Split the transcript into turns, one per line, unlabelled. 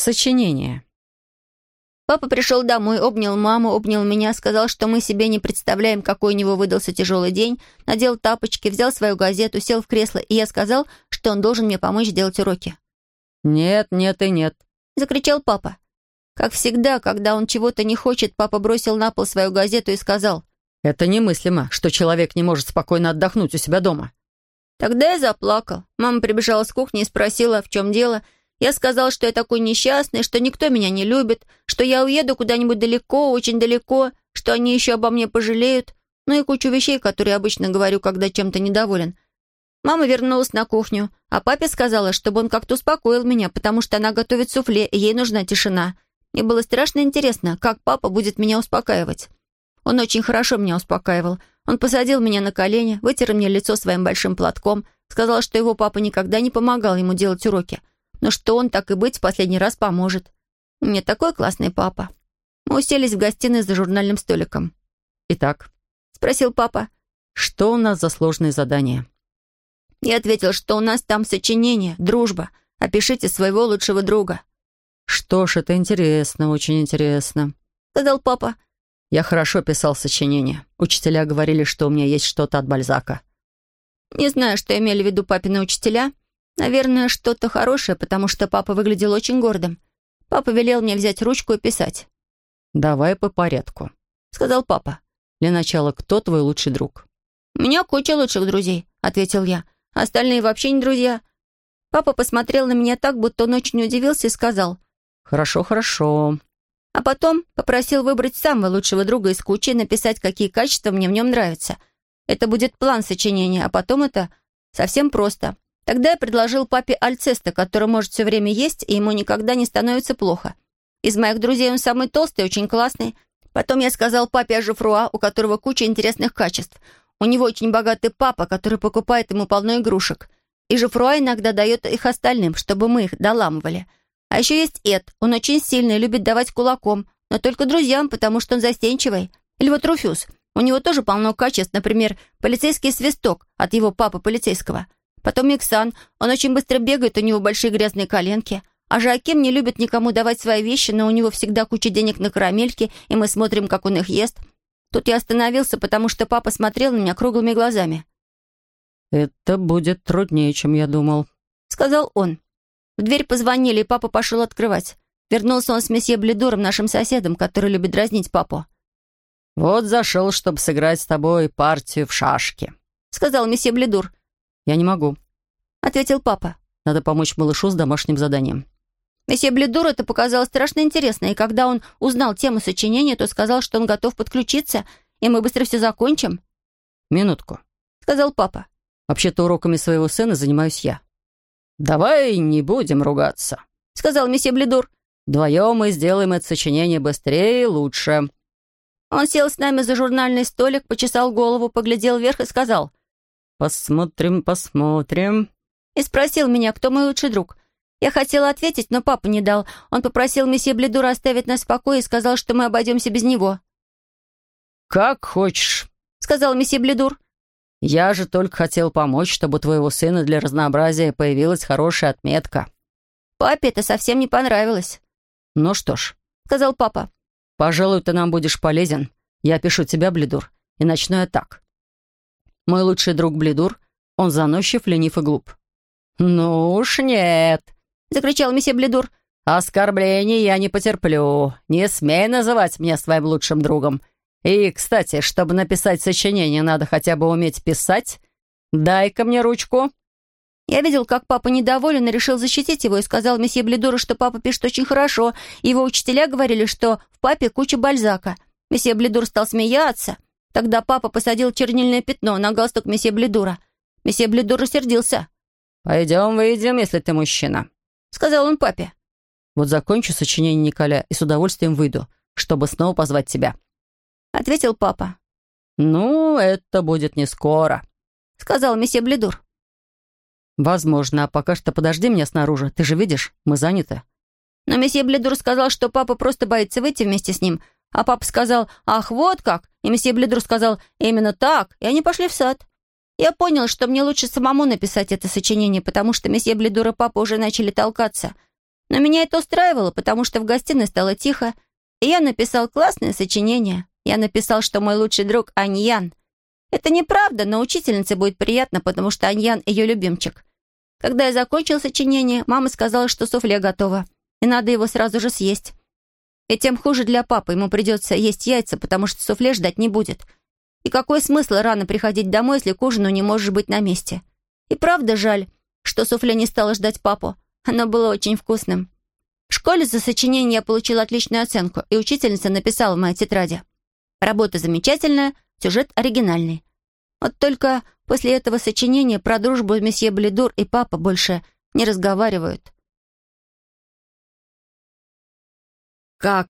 Сочинение.
Папа пришел домой, обнял маму, обнял меня, сказал, что мы себе не представляем, какой у него выдался тяжелый день, надел тапочки, взял свою газету, сел в кресло, и я сказал, что он должен мне помочь делать уроки.
«Нет, нет и нет», —
закричал папа. Как всегда, когда он чего-то не хочет, папа бросил на пол свою газету и сказал,
«Это немыслимо, что человек не может спокойно отдохнуть у себя дома».
Тогда я заплакал. Мама прибежала с кухни и спросила, в чем дело, — я сказал, что я такой несчастный, что никто меня не любит, что я уеду куда-нибудь далеко, очень далеко, что они еще обо мне пожалеют, ну и кучу вещей, которые обычно говорю, когда чем-то недоволен. Мама вернулась на кухню, а папе сказала, чтобы он как-то успокоил меня, потому что она готовит суфле, и ей нужна тишина. Мне было страшно интересно, как папа будет меня успокаивать. Он очень хорошо меня успокаивал. Он посадил меня на колени, вытер мне лицо своим большим платком, сказал, что его папа никогда не помогал ему делать уроки, но что он, так и быть, в последний раз поможет. У меня такой классный папа. Мы уселись в гостиной за журнальным столиком.
«Итак?»
— спросил папа.
«Что у нас за сложные задания?»
Я ответил, что у нас там сочинение, дружба. Опишите своего лучшего друга.
«Что ж, это интересно, очень интересно», —
сказал папа.
«Я хорошо писал сочинение. Учителя говорили, что у меня есть что-то от Бальзака».
Не знаю, что имели в виду папины учителя, Наверное, что-то хорошее, потому что папа выглядел очень гордым. Папа велел мне взять ручку и писать.
«Давай по порядку», —
сказал папа.
«Для начала, кто твой лучший друг?»
«У меня куча лучших друзей», — ответил я. «Остальные вообще не друзья». Папа посмотрел на меня так, будто он очень удивился и сказал.
«Хорошо, хорошо».
А потом попросил выбрать самого лучшего друга из кучи и написать, какие качества мне в нем нравятся. Это будет план сочинения, а потом это совсем просто. Тогда я предложил папе Альцеста, который может все время есть, и ему никогда не становится плохо. Из моих друзей он самый толстый, очень классный. Потом я сказал папе о Жифруа, у которого куча интересных качеств. У него очень богатый папа, который покупает ему полно игрушек. И Жифруа иногда дает их остальным, чтобы мы их доламывали. А еще есть Эд. Он очень сильный, любит давать кулаком, но только друзьям, потому что он застенчивый. Или вот Руфюз. У него тоже полно качеств, например, полицейский свисток от его папы полицейского — Потом Миксан. Он очень быстро бегает, у него большие грязные коленки. А Жаким не любит никому давать свои вещи, но у него всегда куча денег на карамельки, и мы смотрим, как он их ест. Тут я остановился, потому что папа смотрел на меня круглыми глазами.
«Это будет труднее, чем я думал», —
сказал он. В дверь позвонили, и папа пошел открывать. Вернулся он с месье Бледуром, нашим соседом, который любит дразнить папу.
«Вот зашел, чтобы сыграть с тобой партию в шашки», —
сказал месье Бледур.
«Я не могу», —
ответил папа.
«Надо помочь малышу с домашним заданием».
Месье Бледур это показалось страшно интересно, и когда он узнал тему сочинения, то сказал, что он готов подключиться, и мы быстро все закончим.
«Минутку», —
сказал папа.
«Вообще-то уроками своего сына занимаюсь я». «Давай не будем ругаться», — сказал месье Бледур. «Вдвоем мы сделаем это сочинение быстрее и лучше».
Он сел с нами за журнальный столик, почесал голову, поглядел вверх и сказал —
«Посмотрим, посмотрим».
И спросил меня, кто мой лучший друг. Я хотела ответить, но папа не дал. Он попросил месье Бледура оставить нас в покое и сказал, что мы обойдемся без него.
«Как хочешь», —
сказал месье Бледур.
«Я же только хотел помочь, чтобы у твоего сына для разнообразия появилась хорошая отметка».
Папе это совсем не понравилось.
«Ну что ж», —
сказал папа.
«Пожалуй, ты нам будешь полезен. Я пишу тебя, Бледур, и начну я так. Мой лучший друг Блидур, он заносчив, ленив и глуп». «Ну уж нет», — закричал месье Блидур. «Оскорблений я не потерплю. Не смей называть меня своим лучшим другом. И, кстати, чтобы написать сочинение, надо хотя бы уметь писать. Дай-ка мне ручку».
Я видел, как папа недоволен и решил защитить его, и сказал месье Блидуру, что папа пишет очень хорошо. Его учителя говорили, что в папе куча бальзака. Месье Блидур стал смеяться. Тогда папа посадил чернильное пятно на галстук месье Бледура. Месье Бледур рассердился.
«Пойдем, выйдем, если ты мужчина», —
сказал он папе.
«Вот закончу сочинение Николя и с удовольствием выйду, чтобы снова позвать тебя», —
ответил папа.
«Ну, это будет не скоро», —
сказал месье Бледур.
«Возможно, а пока что подожди меня снаружи. Ты же видишь, мы заняты».
Но месье Бледур сказал, что папа просто боится выйти вместе с ним, а папа сказал «Ах, вот как!» И месье Бледрур сказал «Именно так!» И они пошли в сад. Я понял, что мне лучше самому написать это сочинение, потому что месье Бледур и папа уже начали толкаться. Но меня это устраивало, потому что в гостиной стало тихо, и я написал классное сочинение. Я написал, что мой лучший друг Аньян. Это неправда, но учительнице будет приятно, потому что Аньян — ее любимчик. Когда я закончил сочинение, мама сказала, что суфле готово, и надо его сразу же съесть. И тем хуже для папы, ему придется есть яйца, потому что суфле ждать не будет. И какой смысл рано приходить домой, если к ужину не можешь быть на месте? И правда жаль, что суфле не стало ждать папу. Оно было очень вкусным. В школе за сочинение я получила отличную оценку, и учительница написала в моей тетради. Работа замечательная, сюжет оригинальный. Вот только после этого сочинения про дружбу месье Бледур и папа больше не разговаривают.
«Как